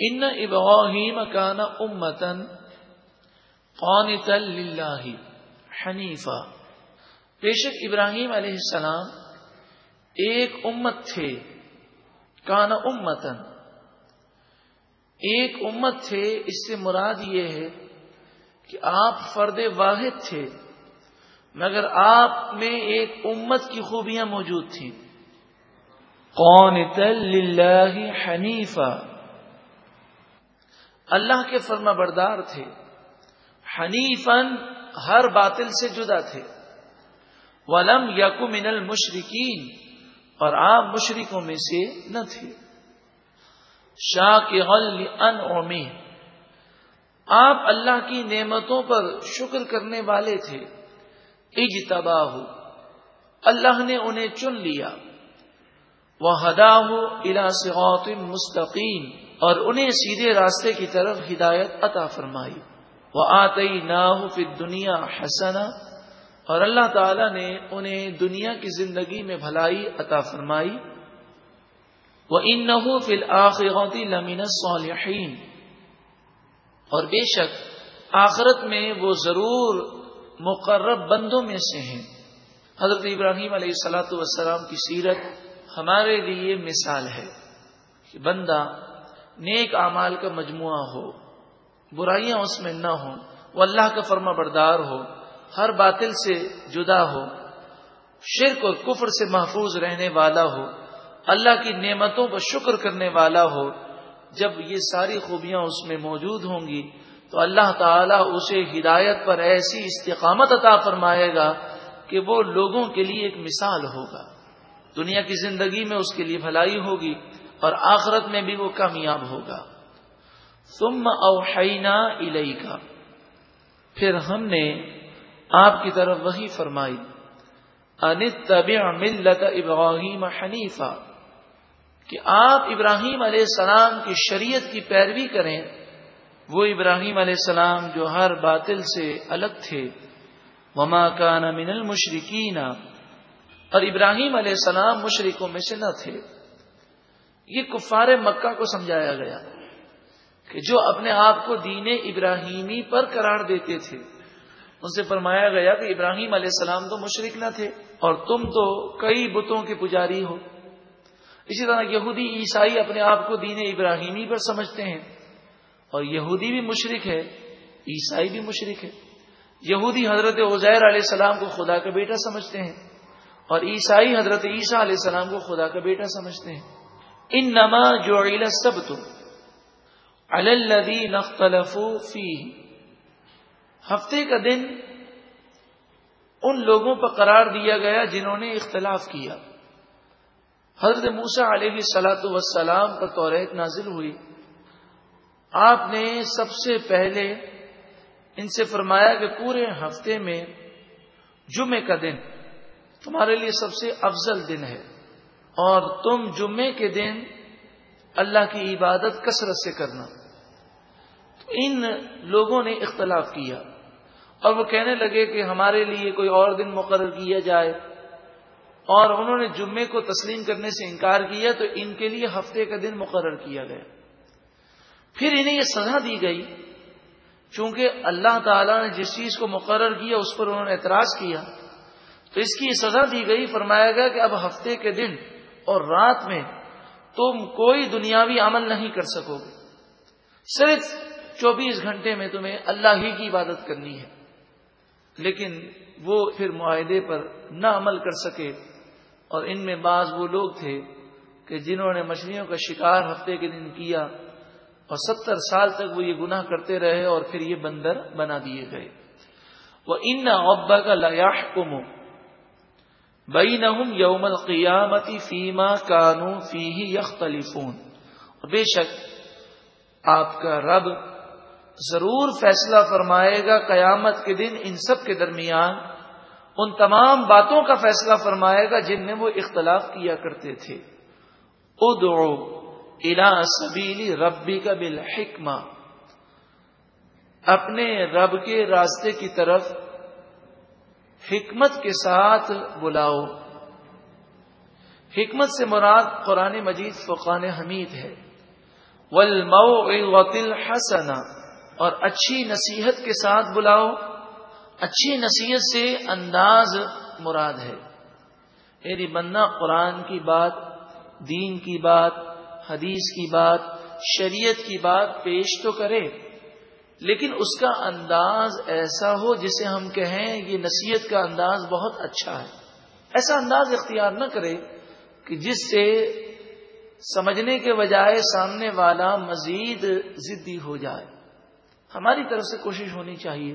ان ابراہیم کان امتن قانتا للہ حنیفہ بے شک ابراہیم علیہ السلام ایک امت تھے کان امتن ایک امت تھے، اس سے مراد یہ ہے کہ آپ فرد واحد تھے، مگر آپ میں ایک امت کی خوبیاں موجود تھیں. کون حنیفہ اللہ کے فرما بردار تھے۔ حنیفن ہر باطل سے جدا تھے۔ ولم یقو من المشرقین اور آپ مشرقوں میں سے نہ تھے۔ شاہ کے غل ان آپ اللہ کی نعمتوں پر شکر کرنے والے تھے۔ اجتباہ اللہ نے انہیں چن لیا۔ وہ ہدا ہو الا مستقیم۔ اور انہیں سیدھے راستے کی طرف ہدایت عطا فرمائی۔ وہ آتے نہ دنیا حسنا اور اللہ تعالی نے انہیں دنیا کی زندگی میں بھلائی عطا فرمائی۔ وہ ان نحو فل آخرتی لمین صالحین اور بے شک آخرت میں وہ ضرور مقرب بندوں میں سے ہیں۔ حضرت ابراہیم علیہ السلاۃ والسلام کی سیرت ہمارے لیے مثال ہے کہ بندہ نیک اعمال کا مجموعہ ہو، برائیاں اس میں نہ ہوں، وہ اللہ کا فرما بردار ہو، ہر باطل سے جدا ہو، شرک اور کفر سے محفوظ رہنے والا ہو، اللہ کی نعمتوں پر شکر کرنے والا ہو، جب یہ ساری خوبیاں اس میں موجود ہوں گی، تو اللہ تعالیٰ اسے ہدایت پر ایسی استقامت عطا فرمائے گا کہ وہ لوگوں کے لیے ایک مثال ہوگا۔ دنیا کی زندگی میں اس کے لیے بھلائی ہوگی اور آخرت میں بھی وہ کامیاب ہوگا۔ ثم اوحینا الی کا پھر ہم نے آپ کی طرف وہی فرمائی۔ انت طبی ملت ابراہیم حنیفہ کہ آپ ابراہیم علیہ السلام کی شریعت کی پیروی کریں۔ وہ ابراہیم علیہ السلام جو ہر باطل سے الگ تھے۔ وما کان من المشرقین اور ابراہیم علیہ السلام مشرقوں میں سے نہ تھے۔ یہ کفار مکہ کو سمجھایا گیا کہ جو اپنے آپ کو دین ابراہیمی پر قرار دیتے تھے۔ ان سے فرمایا گیا کہ ابراہیم علیہ السلام تو مشرق نہ تھے اور تم تو کئی بتوں کے پجاری ہو۔ اسی طرح یہودی عیسائی اپنے آپ کو دین ابراہیمی پر سمجھتے ہیں اور یہودی بھی مشرق ہے، عیسائی بھی مشرق ہے۔ یہودی حضرت عزیر علیہ السلام کو خدا کا بیٹا سمجھتے ہیں اور عیسائی حضرت عیسیٰ علیہ السلام کو خدا کا بیٹا سمجھتے ہیں۔ ان نما جو سب تم الدی نختلف فی ہفتے کا دن ان لوگوں پر قرار دیا گیا جنہوں نے اختلاف کیا۔ حضرت موسا علیہ سلاۃ وسلام پر توریت نازل ہوئی۔ آپ نے سب سے پہلے ان سے فرمایا کہ پورے ہفتے میں جمعے کا دن تمہارے لیے سب سے افضل دن ہے۔ اور تم جمعے کے دن اللہ کی عبادت کثرت سے کرنا۔ تو ان لوگوں نے اختلاف کیا اور وہ کہنے لگے کہ ہمارے لیے کوئی اور دن مقرر کیا جائے۔ اور انہوں نے جمعے کو تسلیم کرنے سے انکار کیا تو ان کے لیے ہفتے کا دن مقرر کیا گیا۔ پھر انہیں یہ سزا دی گئی، چونکہ اللہ تعالیٰ نے جس چیز کو مقرر کیا اس پر انہوں نے اعتراض کیا۔ تو اس کی یہ سزا دی گئی، فرمایا گیا کہ اب ہفتے کے دن اور رات میں تم کوئی دنیاوی عمل نہیں کر سکو گے۔ صرف چوبیس گھنٹے میں تمہیں اللہ ہی کی عبادت کرنی ہے۔ لیکن وہ پھر معاہدے پر نہ عمل کر سکے۔ اور ان میں بعض وہ لوگ تھے کہ جنہوں نے مچھلیوں کا شکار ہفتے کے دن کیا اور ستر سال تک وہ یہ گناہ کرتے رہے اور پھر یہ بندر بنا دیے گئے۔ وہ ان ابا کا لیاح کم بئی یوم القیامتی فیما کانو فی یختلفون بے شک آپ کا رب ضرور فیصلہ فرمائے گا قیامت کے دن ان سب کے درمیان۔ ان تمام باتوں کا فیصلہ فرمائے گا جن میں وہ اختلاف کیا کرتے تھے۔ ادعو الا سبیلی ربی کا بل اپنے رب کے راستے کی طرف حکمت کے ساتھ بلاؤ۔ حکمت سے مراد قرآن مجید فقان حمید ہے۔ ولمل حسنا اور اچھی نصیحت کے ساتھ بلاؤ۔ اچھی نصیحت سے انداز مراد ہے۔ میری بندہ قرآن کی بات، دین کی بات، حدیث کی بات، شریعت کی بات پیش تو کرے۔ لیکن اس کا انداز ایسا ہو جسے ہم کہیں یہ نصیحت کا انداز بہت اچھا ہے۔ ایسا انداز اختیار نہ کرے کہ جس سے سمجھنے کے بجائے سامنے والا مزید ضدی ہو جائے۔ ہماری طرف سے کوشش ہونی چاہیے۔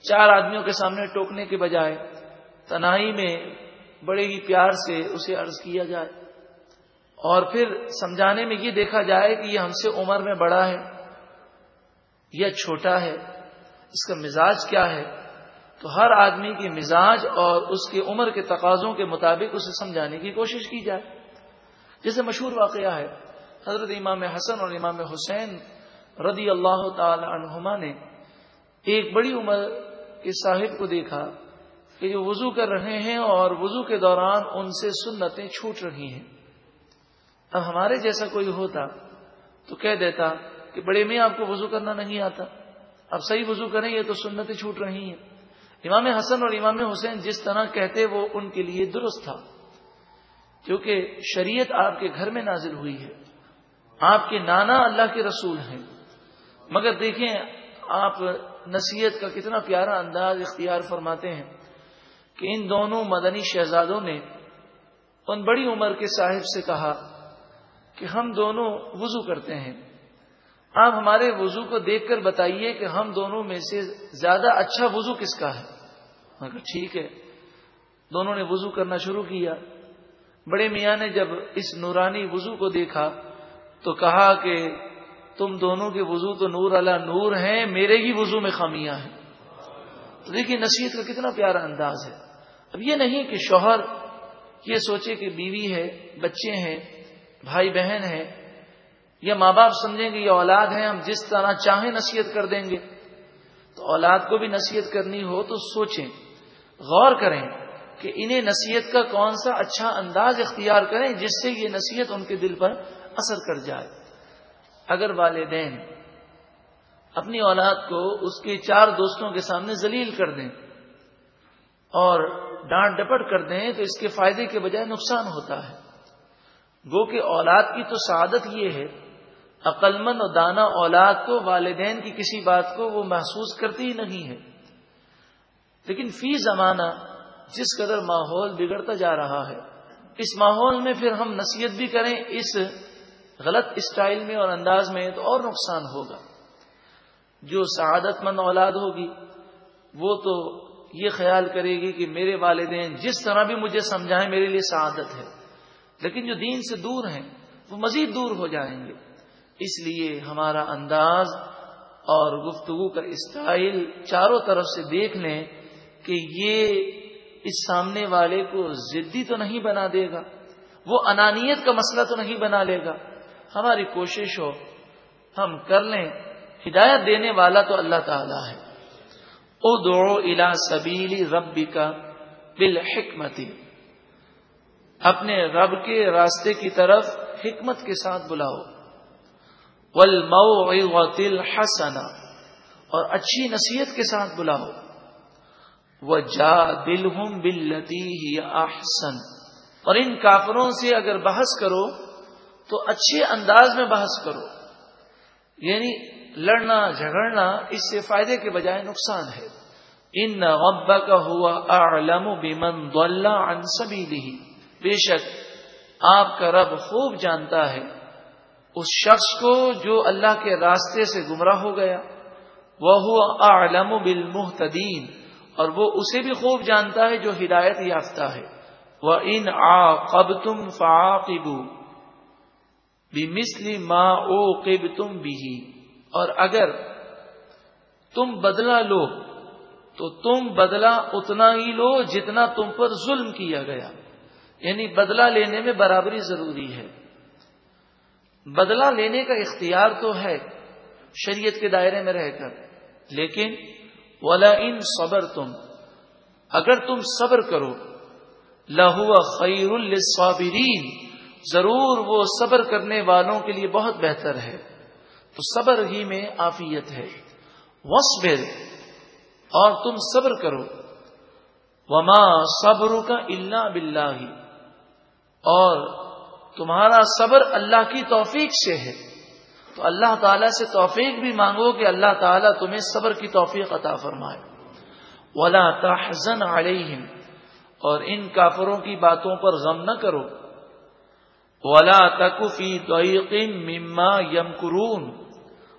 چار آدمیوں کے سامنے ٹوکنے کے بجائے تنہائی میں بڑے ہی پیار سے اسے عرض کیا جائے۔ اور پھر سمجھانے میں یہ دیکھا جائے کہ یہ ہم سے عمر میں بڑا ہے۔ یا چھوٹا ہے، اس کا مزاج کیا ہے؟ تو ہر آدمی کی مزاج اور اس کی عمر کے تقاضوں کے مطابق اسے سمجھانے کی کوشش کی جائے۔ جیسے مشہور واقعہ ہے، حضرت امام حسن اور امام حسین رضی اللہ تعالی عنہما نے ایک بڑی عمر کے صاحب کو دیکھا کہ جو وضو کر رہے ہیں اور وضو کے دوران ان سے سنتیں چھوٹ رہی ہیں۔ اب ہمارے جیسا کوئی ہوتا تو کہہ دیتا کہ بڑے میں آپ کو وضو کرنا نہیں آتا۔ اب صحیح وضو کریں، یہ تو سنتیں چھوٹ رہی ہیں۔ امام حسن اور امام حسین جس طرح کہتے، وہ ان کے لیے درست تھا۔ کیونکہ شریعت آپ کے گھر میں نازل ہوئی ہے۔ آپ کے نانا اللہ کے رسول ہیں۔ مگر دیکھیں، آپ نصیحت کا کتنا پیارا انداز اختیار فرماتے ہیں کہ ان دونوں مدنی شہزادوں نے ان بڑی عمر کے صاحب سے کہا کہ ہم دونوں وضو کرتے ہیں۔ آپ ہمارے وضو کو دیکھ کر بتائیے کہ ہم دونوں میں سے زیادہ اچھا وضو کس کا ہے؟ مگر ٹھیک ہے۔ دونوں نے وضو کرنا شروع کیا۔ بڑے میاں نے جب اس نورانی وضو کو دیکھا تو کہا کہ تم دونوں کے وضو تو نور اللہ نور ہیں، میرے ہی وضو میں خامیاں ہیں۔ تو دیکھیے، نصیحت کا کتنا پیارا انداز ہے۔ اب یہ نہیں کہ شوہر یہ سوچے کہ بیوی ہے، بچے ہیں، بھائی بہن ہیں یا ماں باپ سمجھیں گے یہ اولاد ہے ہم جس طرح چاہیں نصیحت کر دیں گے۔ تو اولاد کو بھی نصیحت کرنی ہو تو سوچیں۔ غور کریں کہ انہیں نصیحت کا کون سا اچھا انداز اختیار کریں جس سے یہ نصیحت ان کے دل پر اثر کر جائے۔ اگر والدین اپنی اولاد کو اس کے چار دوستوں کے سامنے ذلیل کر دیں اور ڈانٹ ڈپٹ کر دیں تو اس کے فائدے کے بجائے نقصان ہوتا ہے۔ گو کہ اولاد کی تو سعادت یہ ہے عقلمند اور دانا اولاد کو، والدین کی کسی بات کو وہ محسوس کرتی ہی نہیں ہے۔ لیکن فی زمانہ جس قدر ماحول بگڑتا جا رہا ہے، اس ماحول میں پھر ہم نصیحت بھی کریں اس غلط اسٹائل میں اور انداز میں تو اور نقصان ہوگا۔ جو سعادت مند اولاد ہوگی، وہ تو یہ خیال کرے گی کہ میرے والدین جس طرح بھی مجھے سمجھائیں میرے لیے سعادت ہے، لیکن جو دین سے دور ہیں، وہ مزید دور ہو جائیں گے۔ اس لیے ہمارا انداز اور گفتگو کا اسٹائل چاروں طرف سے دیکھ لیں کہ یہ اس سامنے والے کو ضدی تو نہیں بنا دے گا، وہ انانیت کا مسئلہ تو نہیں بنا لے گا۔ ہماری کوشش ہو، ہم کر لیں۔ ہدایت دینے والا تو اللہ تعالی ہے۔ او دوڑو الا سبیلی ربی کا بالحکمتی اپنے رب کے راستے کی طرف حکمت کے ساتھ بلاؤ۔ ول حسنا اور اچھی نصیحت کے ساتھ بلاؤ وہ جا دل ہوں احسن، اور ان کافروں سے اگر بحث کرو تو اچھے انداز میں بحث کرو۔ یعنی لڑنا، جھگڑنا اس سے فائدے کے بجائے نقصان ہے۔ ان غبا کا ہوا اعلم بمن ضل عن سبیلہ۔ بے شک آپ کا رب خوب جانتا ہے۔ اس شخص کو جو اللہ کے راستے سے گمراہ ہو گیا۔ وہ اعلم بالمحتدین اور وہ اسے بھی خوب جانتا ہے جو ہدایت یافتہ ہے۔ وہ ان آ قب تم فاقبو مسلی ماں او قب تم بھی اور اگر تم بدلا لو، تو تم بدلا اتنا ہی لو جتنا تم پر ظلم کیا گیا۔ یعنی بدلا لینے میں برابری ضروری ہے۔ بدلا لینے کا اختیار تو ہے شریعت کے دائرے میں رہ کر، لیکن ولا ان صبر تم اگر تم صبر کرو لہو خیر الصابرین ضرور وہ صبر کرنے والوں کے لیے بہت بہتر ہے۔ تو صبر ہی میں آفیت ہے۔ وصبر اور تم صبر کرو۔ وما صبر کا اللہ بلّہ اور تمہارا صبر اللہ کی توفیق سے ہے۔ تو اللہ تعالیٰ سے توفیق بھی مانگو کہ اللہ تعالیٰ تمہیں صبر کی توفیق عطا فرمائے۔ ولا تحزن علیہم اور ان کافروں کی باتوں پر غم نہ کرو۔ ولا تکفی توقین مما یم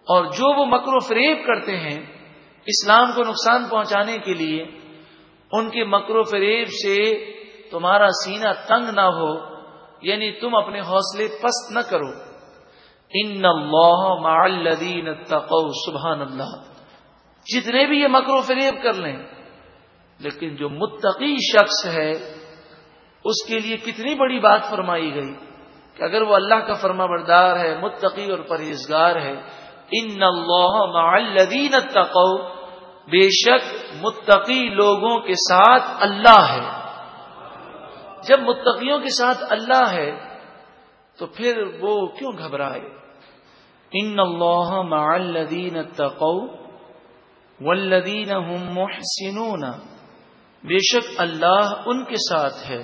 اور جو وہ مکر و فریب کرتے ہیں اسلام کو نقصان پہنچانے کے لیے، ان کے مکر و فریب سے تمہارا سینہ تنگ نہ ہو۔ یعنی تم اپنے حوصلے پست نہ کرو۔ ان اللہ مع الذین اتقوا سبحان اللہ جتنے بھی یہ مکر و فریب کر لیں، لیکن جو متقی شخص ہے، اس کے لیے کتنی بڑی بات فرمائی گئی کہ اگر وہ اللہ کا فرما بردار ہے، متقی اور پرہیزگار ہے، ان اللہ مع الذین اتقوا۔ بے شک متقی لوگوں کے ساتھ اللہ ہے۔ جب متقیوں کے ساتھ اللہ ہے، تو پھر وہ کیوں گھبرائے؟ ان اللہ مع الذین اتقوا والذین هم محسنون۔ بے شک اللہ ان کے ساتھ ہے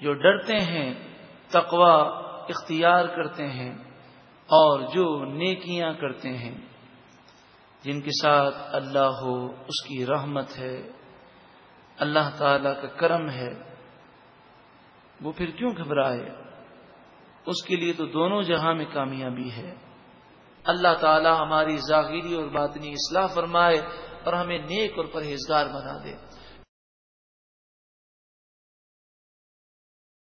جو ڈرتے ہیں تقوا اختیار کرتے ہیں اور جو نیکیاں کرتے ہیں۔ جن کے ساتھ اللہ ہو، اس کی رحمت ہے۔ اللہ تعالی کا کرم ہے۔ وہ پھر کیوں گھبرائے؟ اس کے لیے تو دونوں جہاں میں کامیابی ہے۔ اللہ تعالی ہماری ظاہری اور باطنی اصلاح فرمائے اور ہمیں نیک اور پرہیزگار بنا دے۔